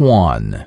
one.